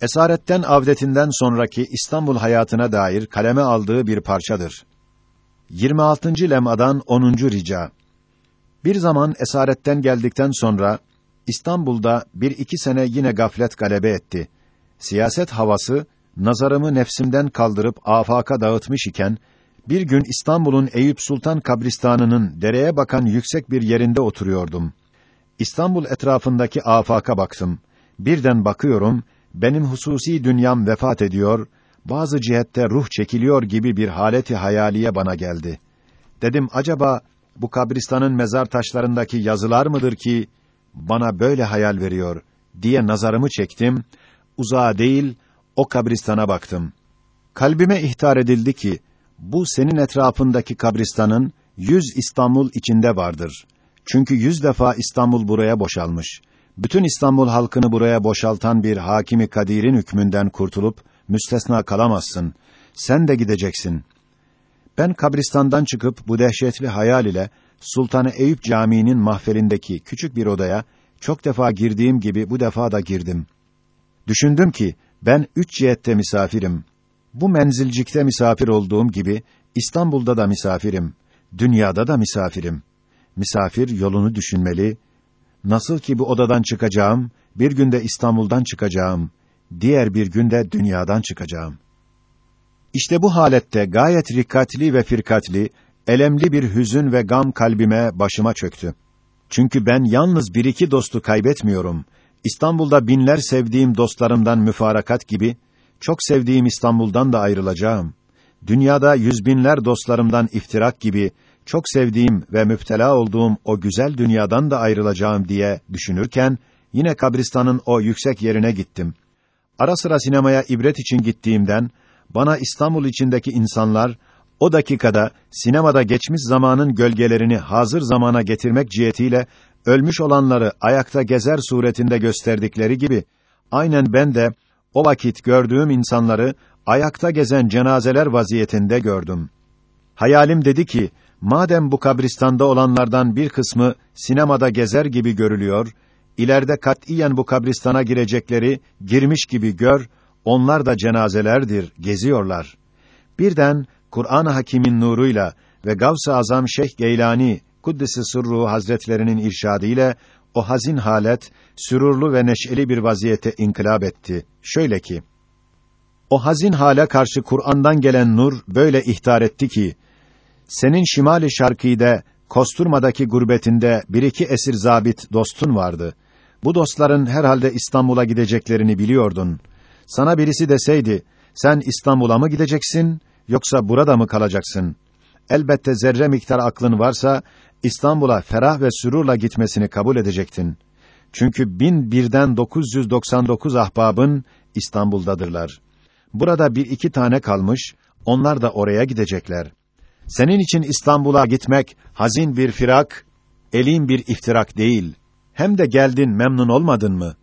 Esaretten avdetinden sonraki İstanbul hayatına dair kaleme aldığı bir parçadır. 26. lemadan 10. rica. Bir zaman esaretten geldikten sonra İstanbul'da bir iki sene yine gaflet galebe etti. Siyaset havası nazarımı nefsimden kaldırıp afaka dağıtmış iken bir gün İstanbul'un Eyüp Sultan kabristanının dereye bakan yüksek bir yerinde oturuyordum. İstanbul etrafındaki afaka baktım. Birden bakıyorum, benim hususi dünyam vefat ediyor, bazı cihette ruh çekiliyor gibi bir haleti hayaliye bana geldi. Dedim acaba bu kabristanın mezar taşlarındaki yazılar mıdır ki bana böyle hayal veriyor diye nazarımı çektim. Uzağa değil, o kabristana baktım. Kalbime ihtar edildi ki bu senin etrafındaki kabristanın yüz İstanbul içinde vardır. Çünkü yüz defa İstanbul buraya boşalmış. Bütün İstanbul halkını buraya boşaltan bir hakimi kadirin hükmünden kurtulup müstesna kalamazsın. Sen de gideceksin. Ben kabristandan çıkıp bu dehşetli hayal ile Sultanı Eyüp Camii'nin mahferindeki küçük bir odaya çok defa girdiğim gibi bu defa da girdim. Düşündüm ki ben üç cihette misafirim. Bu menzilcikte misafir olduğum gibi İstanbul'da da misafirim. Dünyada da misafirim. Misafir yolunu düşünmeli. Nasıl ki bu odadan çıkacağım, bir günde İstanbul'dan çıkacağım, diğer bir günde dünyadan çıkacağım. İşte bu halette gayet rikkatli ve firkatli, elemli bir hüzün ve gam kalbime, başıma çöktü. Çünkü ben yalnız bir iki dostu kaybetmiyorum. İstanbul'da binler sevdiğim dostlarımdan müfarakat gibi, çok sevdiğim İstanbul'dan da ayrılacağım. Dünyada yüz binler dostlarımdan iftirak gibi, çok sevdiğim ve müptela olduğum o güzel dünyadan da ayrılacağım diye düşünürken, yine kabristanın o yüksek yerine gittim. Ara sıra sinemaya ibret için gittiğimden, bana İstanbul içindeki insanlar, o dakikada sinemada geçmiş zamanın gölgelerini hazır zamana getirmek cihetiyle ölmüş olanları ayakta gezer suretinde gösterdikleri gibi aynen ben de o vakit gördüğüm insanları ayakta gezen cenazeler vaziyetinde gördüm. Hayalim dedi ki madem bu kabristanda olanlardan bir kısmı sinemada gezer gibi görülüyor, ileride katiyen bu kabristana girecekleri girmiş gibi gör, onlar da cenazelerdir, geziyorlar. Birden Kur'an-ı Hakîm'in nuruyla ve Gavs-ı Azam Şeyh Geylani Kuddisi Sırru Hazretlerinin irşadıyla o hazin halet sürurlu ve neşeli bir vaziyete inkılap etti. Şöyle ki: O hazin hale karşı Kur'an'dan gelen nur böyle ihtar etti ki: Senin şimali şarkıda Kosturma'daki gurbetinde bir iki esir zabit dostun vardı. Bu dostların herhalde İstanbul'a gideceklerini biliyordun. Sana birisi deseydi, sen İstanbul'a mı gideceksin, yoksa burada mı kalacaksın? Elbette zerre miktar aklın varsa, İstanbul'a ferah ve sürurla gitmesini kabul edecektin. Çünkü bin birden 999 ahbabın İstanbul'dadırlar. Burada bir iki tane kalmış, onlar da oraya gidecekler. Senin için İstanbul'a gitmek hazin bir firak, elin bir iftirak değil. Hem de geldin memnun olmadın mı?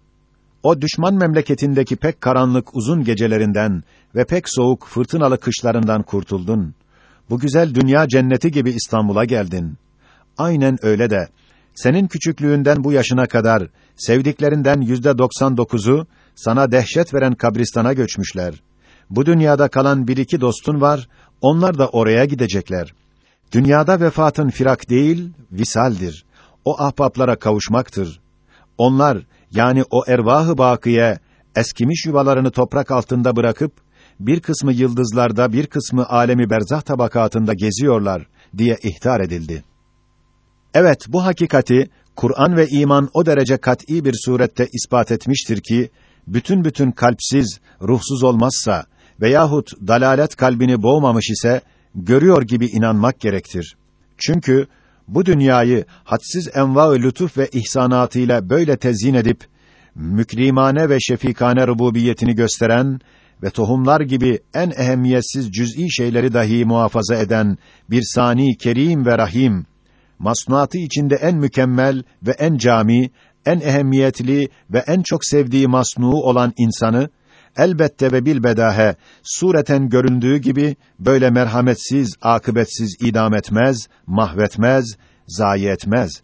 O düşman memleketindeki pek karanlık uzun gecelerinden ve pek soğuk fırtınalı kışlarından kurtuldun. Bu güzel dünya cenneti gibi İstanbul'a geldin. Aynen öyle de senin küçüklüğünden bu yaşına kadar sevdiklerinden yüzde doksan dokuzu sana dehşet veren kabristana göçmüşler. Bu dünyada kalan bir iki dostun var, onlar da oraya gidecekler. Dünyada vefatın firak değil, visaldir. O ahbaplara kavuşmaktır. Onlar yani o ervahı bakiye eskimiş yuvalarını toprak altında bırakıp bir kısmı yıldızlarda, bir kısmı alemi berzah tabakatında geziyorlar diye ihtar edildi. Evet, bu hakikati Kur'an ve iman o derece kat'î bir surette ispat etmiştir ki bütün bütün kalpsiz, ruhsuz olmazsa veyahut dalalet kalbini boğmamış ise görüyor gibi inanmak gerektir. Çünkü bu dünyayı hadsiz enva-ı lütuf ve ihsanatıyla böyle tezyin edip mükrimane ve şefikane rububiyetini gösteren ve tohumlar gibi en ehemmiyetsiz cüz'i şeyleri dahi muhafaza eden bir sani kerim ve rahim, masnuatı içinde en mükemmel ve en cami, en ehemmiyetli ve en çok sevdiği masnuu olan insanı elbette ve bilbedahe sureten göründüğü gibi böyle merhametsiz, akıbetsiz idam etmez, mahvetmez, zayi etmez.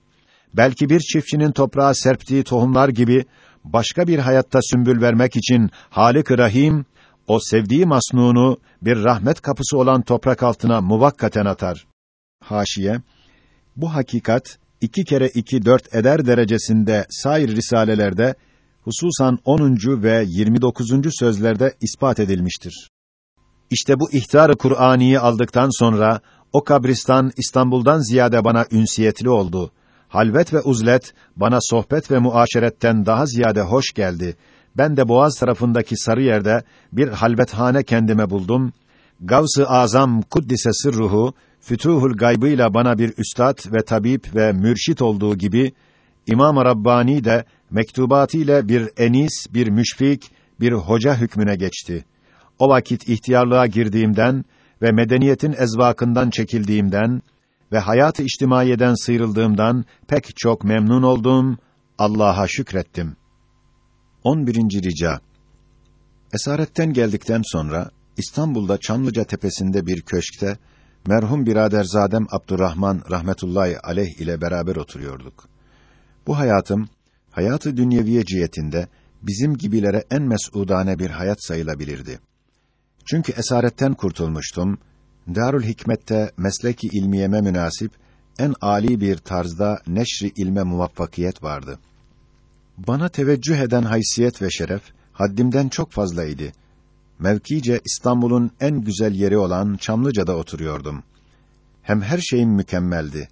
Belki bir çiftçinin toprağa serptiği tohumlar gibi başka bir hayatta sümbül vermek için Halik-i Rahim o sevdiği masnunu bir rahmet kapısı olan toprak altına muvakkaten atar. Haşiye Bu hakikat iki kere iki dört eder derecesinde sair risalelerde hususan 10. ve 29. sözlerde ispat edilmiştir. İşte bu ihtar-ı Kur'aniyi aldıktan sonra o kabristan İstanbul'dan ziyade bana ünsiyetli oldu. Halvet ve uzlet bana sohbet ve muaşeretten daha ziyade hoş geldi. Ben de Boğaz tarafındaki sarı yerde bir halvethane kendime buldum. Gavs-ı Azam Kuddise sırruhu fütuhul gaybıyla bana bir üstad ve tabip ve mürşit olduğu gibi İmam-ı Rabbani de mektubatıyla bir enis, bir müşfik, bir hoca hükmüne geçti. O vakit ihtiyarlığa girdiğimden ve medeniyetin ezvakından çekildiğimden ve hayat-ı içtimaiyeden sıyrıldığımdan pek çok memnun oldum, Allah'a şükrettim. 11. rica Esaretten geldikten sonra İstanbul'da Çamlıca tepesinde bir köşkte merhum biraderzadem Abdurrahman rahmetullahi aleyh ile beraber oturuyorduk. Bu hayatım hayatı dünyeviye cihetinde bizim gibilere en mesudane bir hayat sayılabilirdi. Çünkü esaretten kurtulmuştum. Darül Hikmet'te mesleki ilmiyeme münasip en âli bir tarzda neşri ilme muvaffakiyet vardı. Bana teveccüh eden haysiyet ve şeref haddimden çok fazlaydı. Mevkice İstanbul'un en güzel yeri olan Çamlıca'da oturuyordum. Hem her şeyim mükemmeldi.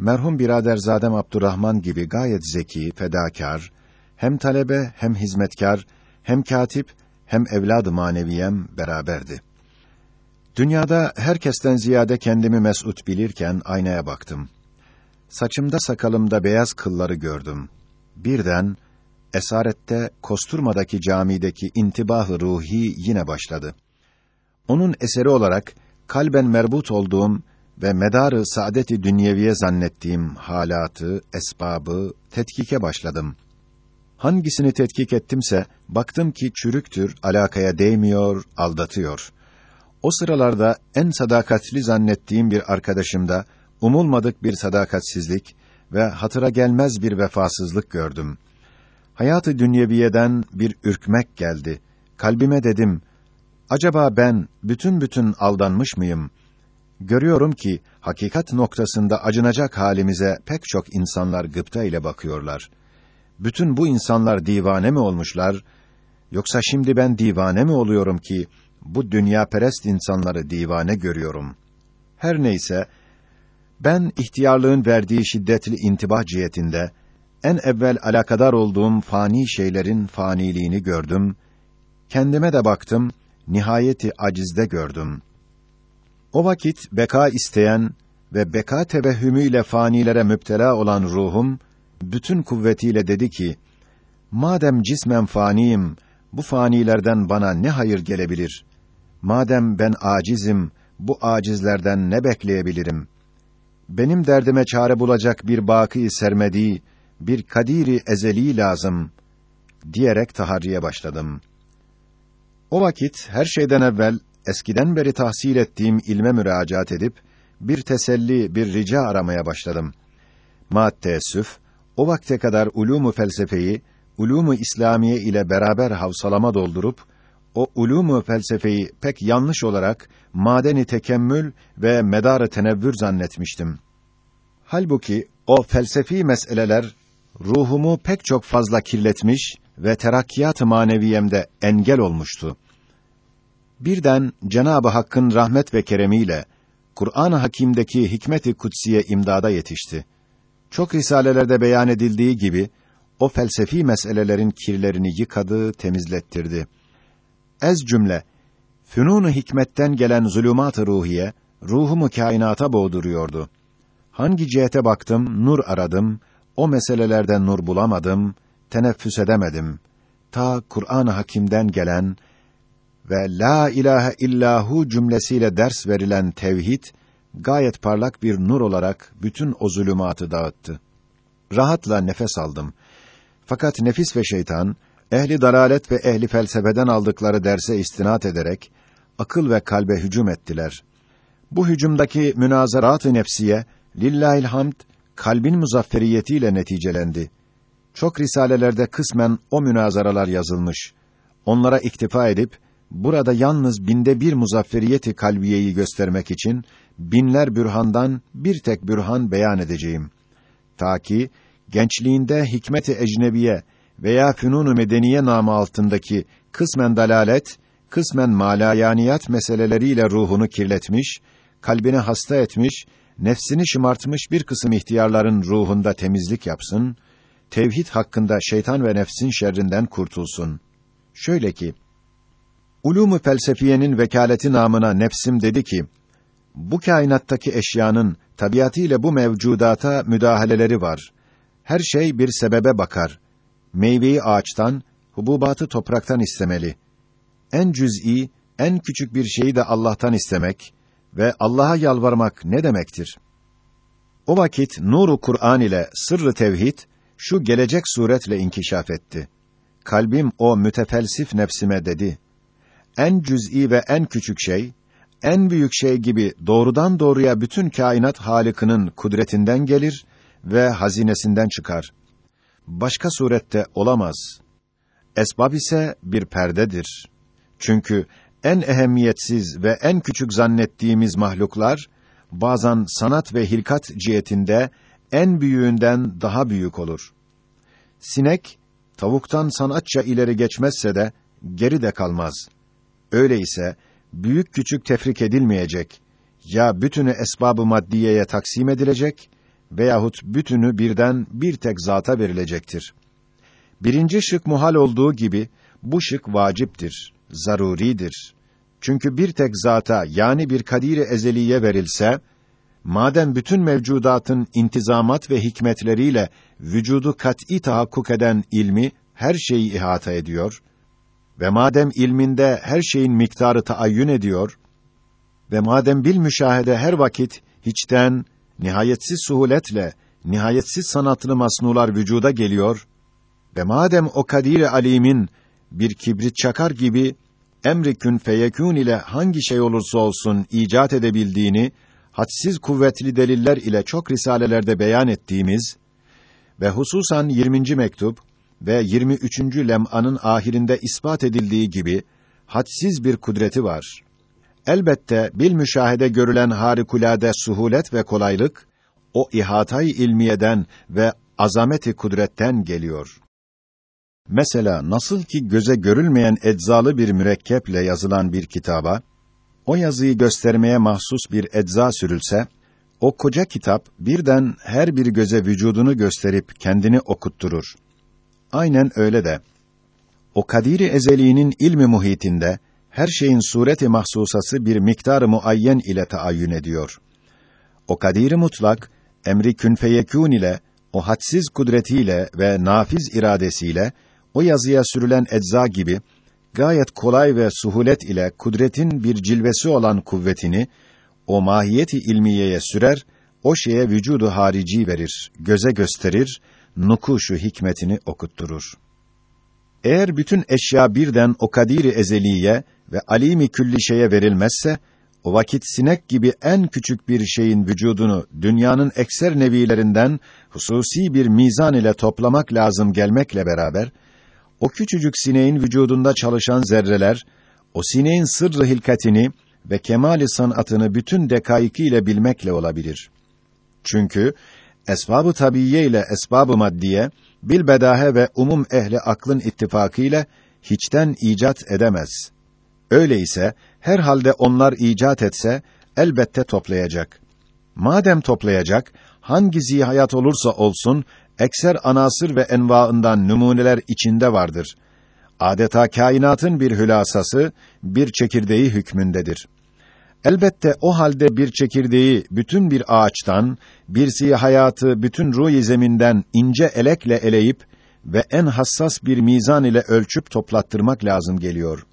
Merhum biraderzadem Abdurrahman gibi gayet zeki, fedakar, hem talebe hem hizmetkar, hem katip hem evladı maneviyem beraberdi. Dünyada herkesten ziyade kendimi mesut bilirken aynaya baktım. Saçımda sakalımda beyaz kılları gördüm. Birden esarette Kosturma'daki camideki intibah ruhi yine başladı. Onun eseri olarak kalben merbut olduğum ve medarı saadeti dünyeviye zannettiğim halatı, esbabı tetkike başladım. Hangisini tetkik ettimse baktım ki çürüktür, alakaya değmiyor, aldatıyor. O sıralarda en sadakatli zannettiğim bir arkadaşımda umulmadık bir sadakatsizlik ve hatıra gelmez bir vefasızlık gördüm. Hayatı dünyeviyeden bir ürkmek geldi. Kalbime dedim, acaba ben bütün bütün aldanmış mıyım? Görüyorum ki hakikat noktasında acınacak halimize pek çok insanlar gıpta ile bakıyorlar. Bütün bu insanlar divane mi olmuşlar? Yoksa şimdi ben divane mi oluyorum ki bu dünya perest insanları divane görüyorum? Her neyse ben ihtiyarlığın verdiği şiddetli intibah cihetinde en evvel alakadar olduğum fani şeylerin faniliğini gördüm. Kendime de baktım, nihayeti acizde gördüm. O vakit beka isteyen ve beka tevehhümüyle fanilere müptela olan ruhum bütün kuvvetiyle dedi ki: Madem cismen faniyim, bu fanilerden bana ne hayır gelebilir? Madem ben acizim, bu acizlerden ne bekleyebilirim? Benim derdime çare bulacak bir baki sermedi, bir kadiri ezeli lazım diyerek taharriye başladım. O vakit her şeyden evvel eskiden beri tahsil ettiğim ilme müracaat edip bir teselli, bir rica aramaya başladım. Ma teessüf, o vakte kadar ulumu felsefeyi, ulumu İslamiye ile beraber havsalama doldurup o ulumu felsefeyi pek yanlış olarak madeni tekemmül ve medarı tenevvür zannetmiştim. Halbuki o felsefi meseleler ruhumu pek çok fazla kirletmiş ve terakkiyat-ı maneviyemde engel olmuştu. Birden Cenabı Hakk'ın rahmet ve keremiyle Kur'an-ı Hakîm'deki hikmet-i kutsiye imdada yetişti. Çok risalelerde beyan edildiği gibi o felsefi meselelerin kirlerini yıkadı, temizlettirdi. Ez cümle fünun-u hikmetten gelen zulümat-ı ruhiye ruhumu kainata boğduruyordu. Hangi cihete baktım, nur aradım, o meselelerden nur bulamadım, teneffüs edemedim. Ta Kur'an-ı Hakîm'den gelen ve la ilahe illahu cümlesiyle ders verilen tevhid gayet parlak bir nur olarak bütün o zulümatı dağıttı. Rahatla nefes aldım. Fakat nefis ve şeytan ehli dalalet ve ehli felsefeden aldıkları derse istinat ederek akıl ve kalbe hücum ettiler. Bu hücumdaki münazarat-ı nefsiye lillahil hamd kalbin muzafferiyetiyle neticelendi. Çok risalelerde kısmen o münazaralar yazılmış. Onlara iktifa edip, burada yalnız binde bir muzafferiyeti kalbiyeyi göstermek için, binler bürhandan bir tek bürhan beyan edeceğim. Ta ki, gençliğinde hikmet-i ecnebiye veya fünun-u medeniye namı altındaki kısmen dalalet, kısmen malayaniyat meseleleriyle ruhunu kirletmiş, kalbini hasta etmiş, nefsini şımartmış bir kısım ihtiyarların ruhunda temizlik yapsın, tevhid hakkında şeytan ve nefsin şerrinden kurtulsun. Şöyle ki, Ulûm-u felsefiyenin vekaleti namına nefsim dedi ki, bu kainattaki eşyanın tabiatıyla bu mevcudata müdahaleleri var. Her şey bir sebebe bakar. Meyveyi ağaçtan, hububatı topraktan istemeli. En cüz'i, en küçük bir şeyi de Allah'tan istemek ve Allah'a yalvarmak ne demektir? O vakit nuru Kur'an ile sırrı tevhid şu gelecek suretle inkişaf etti. Kalbim o mütefelsif nefsime dedi: En cüz'i ve en küçük şey, en büyük şey gibi doğrudan doğruya bütün kainat Halık'ının kudretinden gelir ve hazinesinden çıkar. Başka surette olamaz. Esbab ise bir perdedir. Çünkü en ehemmiyetsiz ve en küçük zannettiğimiz mahluklar bazen sanat ve hilkat cihetinde en büyüğünden daha büyük olur. Sinek tavuktan sanatça ileri geçmezse de geri de kalmaz. Öyleyse büyük küçük tefrik edilmeyecek. Ya bütünü esbabı maddiyeye taksim edilecek veyahut bütünü birden bir tek zata verilecektir. Birinci şık muhal olduğu gibi bu şık vaciptir, zaruridir. Çünkü bir tek zata yani bir kadiri ezeliye verilse, madem bütün mevcudatın intizamat ve hikmetleriyle vücudu kat'î tahakkuk eden ilmi her şeyi ihata ediyor ve madem ilminde her şeyin miktarı taayyün ediyor ve madem bil müşahede her vakit hiçten nihayetsiz suhuletle nihayetsiz sanatlı masnular vücuda geliyor ve madem o kadir alimin bir kibrit çakar gibi emri kün feyekûn ile hangi şey olursa olsun icat edebildiğini hadsiz kuvvetli deliller ile çok risalelerde beyan ettiğimiz ve hususan 20. mektup ve 23. lem'anın ahirinde ispat edildiği gibi hadsiz bir kudreti var. Elbette bil müşahede görülen harikulade suhulet ve kolaylık o ihatay ilmiyeden ve azameti kudretten geliyor. Mesela nasıl ki göze görülmeyen eczalı bir mürekkeple yazılan bir kitaba o yazıyı göstermeye mahsus bir ecza sürülse o koca kitap birden her bir göze vücudunu gösterip kendini okutturur. Aynen öyle de o kadiri ezeliğinin ilmi muhitinde her şeyin sureti mahsusası bir miktar muayyen ile taayyün ediyor. O kadiri mutlak emri kün feyekûn ile o hadsiz kudretiyle ve nafiz iradesiyle o yazıya sürülen ecza gibi gayet kolay ve suhulet ile kudretin bir cilvesi olan kuvvetini o mahiyeti ilmiyeye sürer, o şeye vücudu harici verir, göze gösterir, nukuşu hikmetini okutturur. Eğer bütün eşya birden o kadiri ezeliye ve alimi külli şeye verilmezse, o vakit sinek gibi en küçük bir şeyin vücudunu dünyanın ekser nevilerinden hususi bir mizan ile toplamak lazım gelmekle beraber, o küçücük sineğin vücudunda çalışan zerreler, o sineğin sırrı hilkatini ve kemali sanatını bütün dekaikiyle bilmekle olabilir. Çünkü esbabı tabiiye ile esbabı maddiye bil bedahe ve umum ehli aklın ittifakıyla hiçten icat edemez. Öyleyse her halde onlar icat etse elbette toplayacak. Madem toplayacak, hangi zihayat olursa olsun ekser anasır ve envaından numuneler içinde vardır. Adeta kainatın bir hülasası, bir çekirdeği hükmündedir. Elbette o halde bir çekirdeği bütün bir ağaçtan, bir hayatı bütün ruh zeminden ince elekle eleyip ve en hassas bir mizan ile ölçüp toplattırmak lazım geliyor.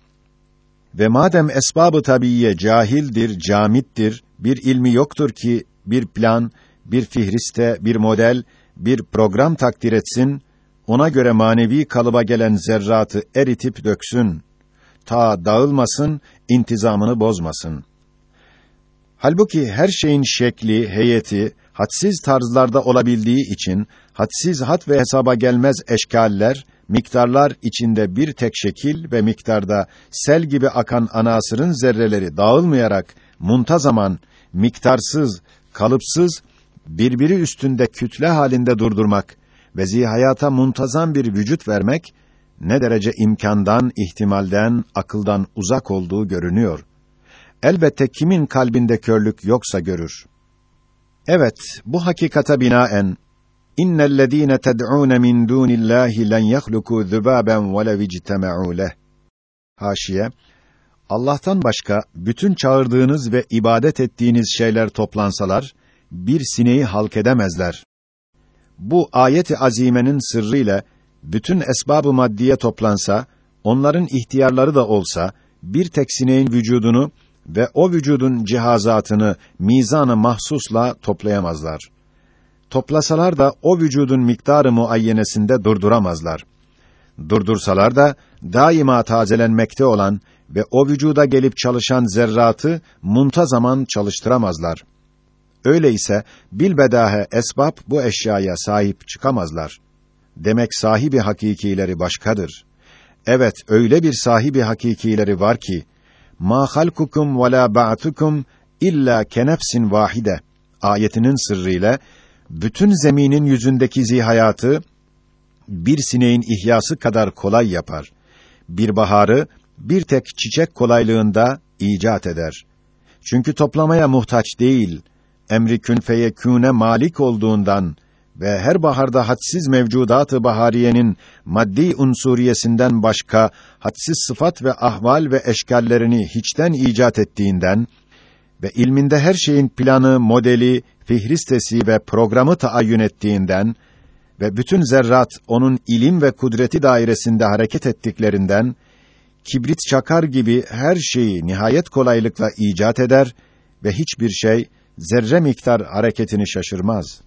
Ve madem esbabı tabiiye cahildir, camittir, bir ilmi yoktur ki bir plan, bir fihriste, bir model, bir program takdir etsin, ona göre manevi kalıba gelen zerratı eritip döksün, ta dağılmasın, intizamını bozmasın. Halbuki her şeyin şekli, heyeti, hadsiz tarzlarda olabildiği için, hadsiz hat ve hesaba gelmez eşkaller, miktarlar içinde bir tek şekil ve miktarda sel gibi akan anasırın zerreleri dağılmayarak muntazaman, miktarsız, kalıpsız, birbiri üstünde kütle halinde durdurmak ve zihayata muntazam bir vücut vermek, ne derece imkandan, ihtimalden, akıldan uzak olduğu görünüyor. Elbette kimin kalbinde körlük yoksa görür. Evet, bu hakikata binaen İnnellezîne ted'ûne min dûnillâhi len yahlukû zübâben velev ictema'û leh. Haşiye Allah'tan başka bütün çağırdığınız ve ibadet ettiğiniz şeyler toplansalar bir sineği halk edemezler. Bu ayet-i azimenin sırrıyla bütün esbab-ı maddiye toplansa, onların ihtiyarları da olsa bir tek sineğin vücudunu ve o vücudun cihazatını mizanı mahsusla toplayamazlar. Toplasalar da o vücudun miktarı muayyenesinde durduramazlar. Durdursalar da daima tazelenmekte olan ve o vücuda gelip çalışan zerratı muntazaman çalıştıramazlar. Öyleyse bilbedahe esbab bu eşyaya sahip çıkamazlar. Demek sahibi hakikileri başkadır. Evet, öyle bir sahibi hakikileri var ki ma halkukum ve la ba'tukum illa kenefsin vahide ayetinin sırrıyla bütün zeminin yüzündeki zihayatı bir sineğin ihyası kadar kolay yapar. Bir baharı bir tek çiçek kolaylığında icat eder. Çünkü toplamaya muhtaç değil, emri kün feyekûne malik olduğundan ve her baharda hadsiz mevcudat-ı bahariyenin maddi unsuriyesinden başka hadsiz sıfat ve ahval ve eşkallerini hiçten icat ettiğinden ve ilminde her şeyin planı, modeli, fihristesi ve programı taayyün ettiğinden ve bütün zerrat onun ilim ve kudreti dairesinde hareket ettiklerinden kibrit çakar gibi her şeyi nihayet kolaylıkla icat eder ve hiçbir şey zerre miktar hareketini şaşırmaz.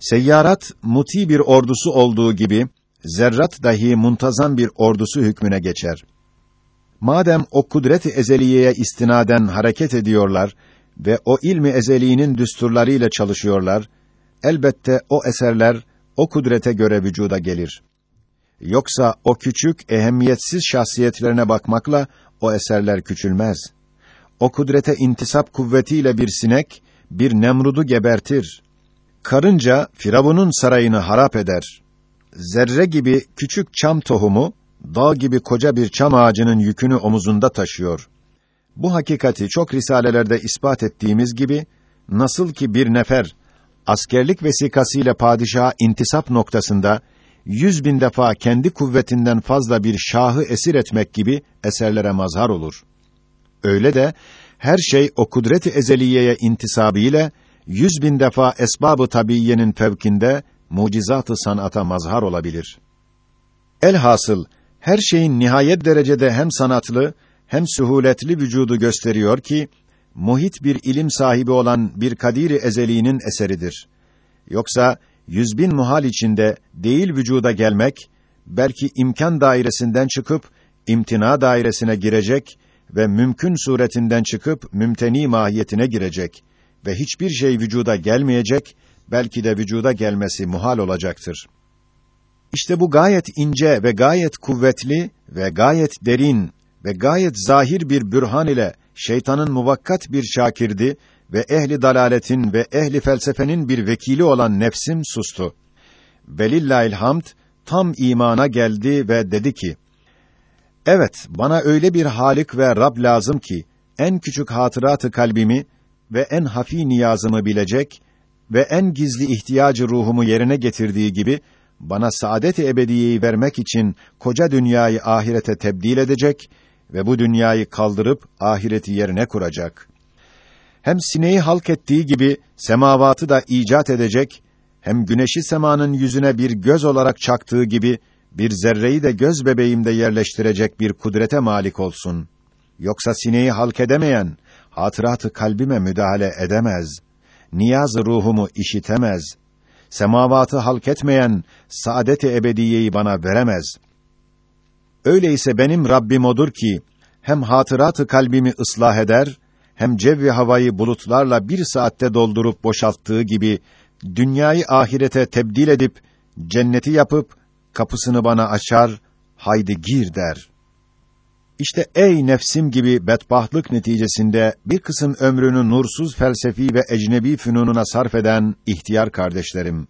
Seyyarat muti bir ordusu olduğu gibi zerrat dahi muntazam bir ordusu hükmüne geçer. Madem o kudret-i ezeliyeye istinaden hareket ediyorlar ve o ilmi ezeliğinin düsturlarıyla çalışıyorlar, elbette o eserler o kudrete göre vücuda gelir. Yoksa o küçük, ehemmiyetsiz şahsiyetlerine bakmakla o eserler küçülmez. O kudrete intisap kuvvetiyle bir sinek, bir Nemrud'u gebertir. Karınca, Firavun'un sarayını harap eder. Zerre gibi küçük çam tohumu, dağ gibi koca bir çam ağacının yükünü omuzunda taşıyor. Bu hakikati çok risalelerde ispat ettiğimiz gibi, nasıl ki bir nefer, askerlik vesikasıyla padişaha intisap noktasında, yüz bin defa kendi kuvvetinden fazla bir şahı esir etmek gibi eserlere mazhar olur. Öyle de, her şey o kudret-i ezeliyeye intisabıyla, yüz bin defa esbabı tabiiyenin fevkinde, mucizat-ı sanata mazhar olabilir. Elhasıl, her şeyin nihayet derecede hem sanatlı, hem suhuletli vücudu gösteriyor ki, muhit bir ilim sahibi olan bir kadiri ezeliğinin eseridir. Yoksa, yüz bin muhal içinde değil vücuda gelmek, belki imkan dairesinden çıkıp, imtina dairesine girecek ve mümkün suretinden çıkıp, mümteni mahiyetine girecek ve hiçbir şey vücuda gelmeyecek, belki de vücuda gelmesi muhal olacaktır. İşte bu gayet ince ve gayet kuvvetli ve gayet derin ve gayet zahir bir bürhan ile şeytanın muvakkat bir şakirdi ve ehli dalaletin ve ehli felsefenin bir vekili olan nefsim sustu. Velillahil hamd tam imana geldi ve dedi ki: Evet, bana öyle bir Halik ve Rab lazım ki en küçük hatıratı kalbimi ve en hafi niyazımı bilecek ve en gizli ihtiyacı ruhumu yerine getirdiği gibi bana saadet-i ebediyeyi vermek için koca dünyayı ahirete tebdil edecek ve bu dünyayı kaldırıp ahireti yerine kuracak. Hem sineği halk ettiği gibi semavatı da icat edecek, hem güneşi semanın yüzüne bir göz olarak çaktığı gibi bir zerreyi de göz bebeğimde yerleştirecek bir kudrete malik olsun. Yoksa sineği halk edemeyen, hatıratı kalbime müdahale edemez. Niyaz ruhumu işitemez. Semavatı halk etmeyen saadet-i ebediyeyi bana veremez. Öyleyse benim Rabbim odur ki hem hatıratı kalbimi ıslah eder, hem cevvi havayı bulutlarla bir saatte doldurup boşalttığı gibi dünyayı ahirete tebdil edip cenneti yapıp kapısını bana açar, haydi gir der. İşte ey nefsim gibi bedbahtlık neticesinde bir kısım ömrünü nursuz felsefi ve ecnebi fünununa sarf eden ihtiyar kardeşlerim.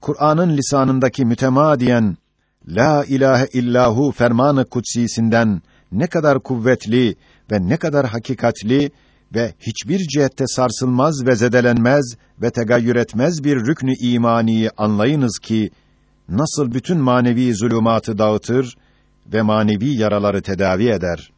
Kur'an'ın lisanındaki mütemadiyen La ilahe illahu fermanı kutsisinden ne kadar kuvvetli ve ne kadar hakikatli ve hiçbir cihette sarsılmaz ve zedelenmez ve tegayyür etmez bir rüknü imaniyi anlayınız ki nasıl bütün manevi zulümatı dağıtır ve manevi yaraları tedavi eder.